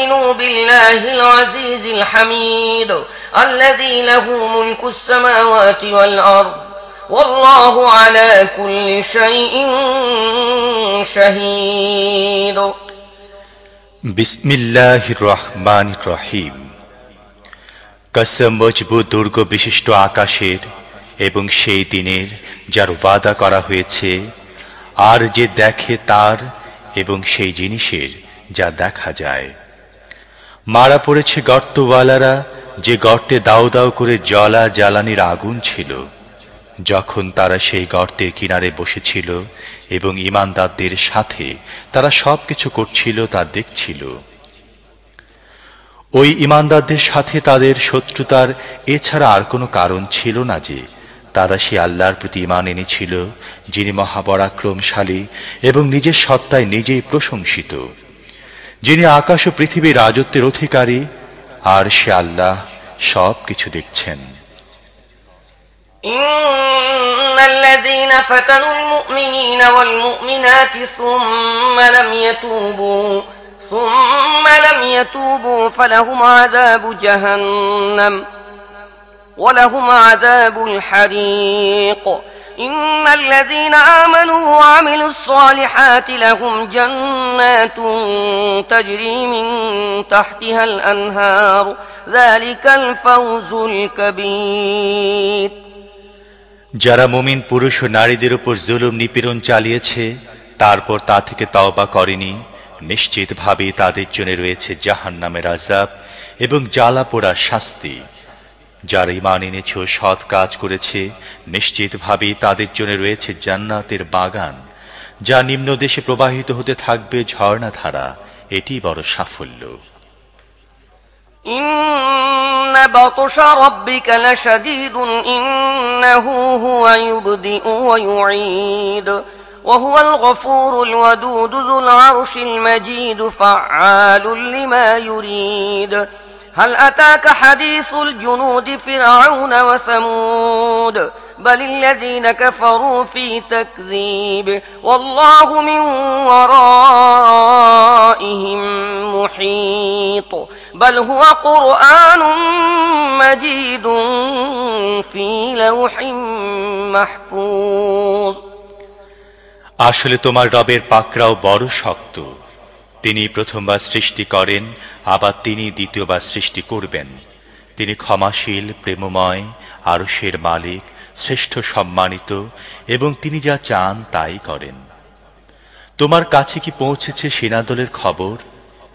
أن يؤمنوا بالله العزيز الحميد الذي له ملك السماوات والأرض والله على كل شيء شهيد বিসমিল্লাহ রহমান রহিম কসম মজবুত দুর্গ বিশিষ্ট আকাশের এবং সেই দিনের যার ওয়াদা করা হয়েছে আর যে দেখে তার এবং সেই জিনিসের যা দেখা যায় মারা পড়েছে গর্তওয়ালারা যে গর্তে দাও দাও করে জলা জ্বালানির আগুন ছিল। যখন তারা সেই গর্তের কিনারে বসেছিল এবং ইমানদারদের সাথে তারা সব কিছু করছিল, তা দেখছিল। ওই ইমানদারদের সাথে তাদের শত্রুতার এছাড়া আর কোনো কারণ ছিল না যে, তারা সে আল্লাহর প্রতি ইমান এনেছিল, যিনি মহাপরাক্রমশালী এবং নিজের সত্তায় নিজেই প্রশংসিত। যিনি আকাশ ও পৃথিবীর রাজত্বের অধিকারী আর সে আল্লাহ সব কিছু দেখছেন إن الذين فتنوا المؤمنين والمؤمنات ثم لم يتوبوا ثم لم يتوبوا فلهم عذاب جهنم ولهم عذاب الحريق إن الذين آمنوا وعملوا الصالحات لهم جنات تجري من تحتها الأنهار ذلك الفوز الكبير যারা মুমিন পুরুষ ও নারীদের উপর জুলুম নিপীড়ন চালিয়েছে তারপর তা থেকে তওবা করেনি নিশ্চিতভাবে তাদের জন্য রয়েছে জাহান নামের আজাব এবং জ্বালা পোড়ার শাস্তি যারা ইমান এনেছে ও সৎ কাজ করেছে নিশ্চিতভাবে তাদের জন্য রয়েছে জান্নাতের বাগান যা নিম্ন দেশে প্রবাহিত হতে থাকবে ঝর্ণাধারা এটি বড় সাফল্য إن بطش ربك لشديد إنه هو يبدئ ويعيد وهو الغفور الودود ذو العرش المجيد فعال لما يريد هل أتاك حديث الجنود فرعون وثمود بل الذين كفروا في تكذيب والله من ورائهم محيط بل هو قرآن مجيد في لوح محفوظ আসলে তোমার রবের পাকড়াও বড় শক্ত তিনি প্রথমবার সৃষ্টি করেন, আবার তিনি দ্বিতীয়বার সৃষ্টি করবেন। তিনি ক্ষমাশীল, প্রেমময়, আরশের মালিক, শ্রেষ্ঠ সম্মানিত, এবং তিনি যা চান তাই করেন। তোমার কাছে কি পৌঁছেছে সেনাদলের খবর?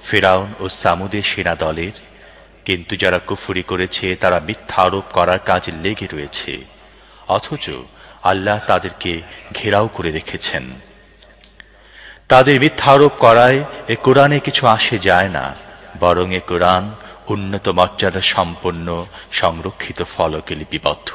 ফেরাউন ও সামুদের সেনাদলের। কিন্তু যারা কুফুরি করেছে, তারা মিথ্যা আরোপ করার কাজে লেগে রয়েছে। অথচ আল্লাহ তাদেরকে ঘেরাও করে রেখেছেন। তাদের মিথ্যা আরোপ করায় এ কোরআনে কিছু আসে যায় না, বরং এ কোরআন উন্নত মর্যাদা সম্পন্ন, সংরক্ষিত ফলকে লিপিবদ্ধ।